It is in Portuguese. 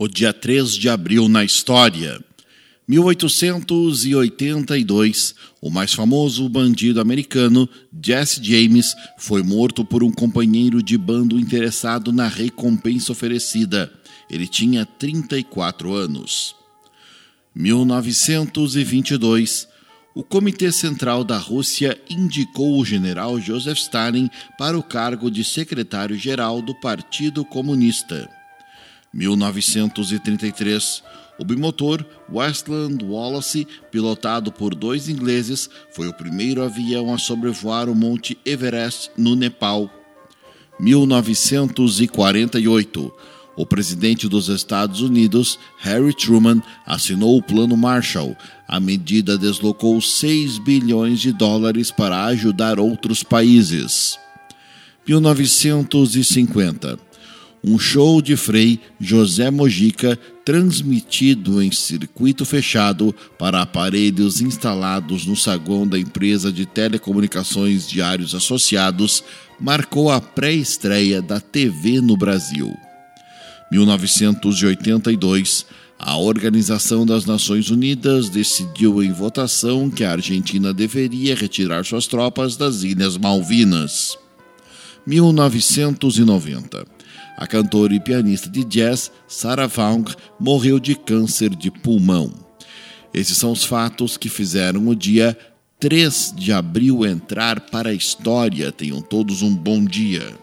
O dia 3 de abril na história. 1882, o mais famoso bandido americano, Jesse James, foi morto por um companheiro de bando interessado na recompensa oferecida. Ele tinha 34 anos. 1922, o Comitê Central da Rússia indicou o general Joseph Stalin para o cargo de secretário-geral do Partido Comunista. 1933, o bimotor Westland Wallace, pilotado por dois ingleses, foi o primeiro avião a sobrevoar o Monte Everest, no Nepal. 1948, o presidente dos Estados Unidos, Harry Truman, assinou o Plano Marshall. A medida deslocou 6 bilhões de dólares para ajudar outros países. 1950 um show de Frei José Mojica transmitido em circuito fechado para aparelhos instalados no saguão da empresa de telecomunicações Diários Associados marcou a pré-estreia da TV no Brasil. 1982, a Organização das Nações Unidas decidiu em votação que a Argentina deveria retirar suas tropas das Ilhas Malvinas. 1990 a cantora e pianista de jazz Sarah Vaughan morreu de câncer de pulmão. Esses são os fatos que fizeram o dia 3 de abril entrar para a história. Tenham todos um bom dia.